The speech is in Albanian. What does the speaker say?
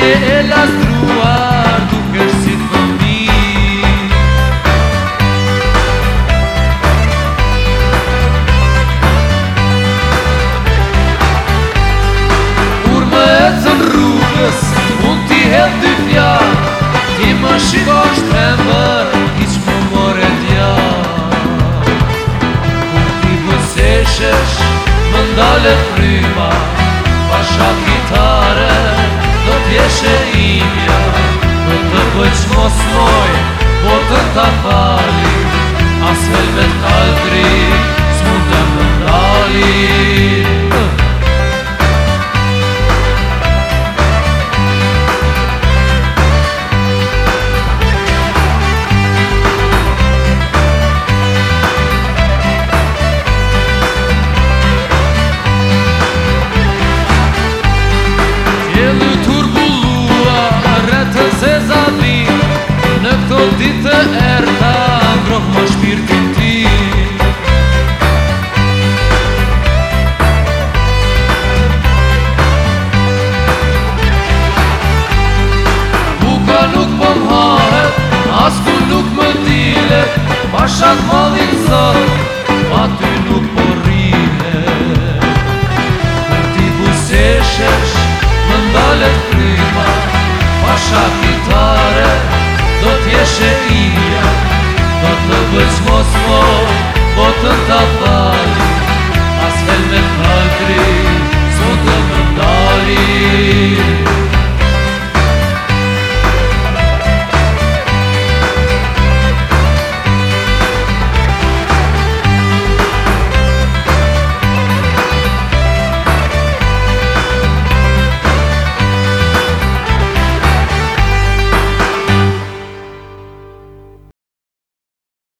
Një elastruar duke sh sitë në mirë më rrugës, unë ti hedhë Ti më shikosht heve, i shmu moret ja Kur ti më seshesh, më ndalë e pryma svoj potrta pa shatë modin zërë Pa ty nuk porrine Në ti buseshesh Më ndalet prima Pa shatë gitare Do t'jeshe ija Do të bëjtë s'mo mos Po të ta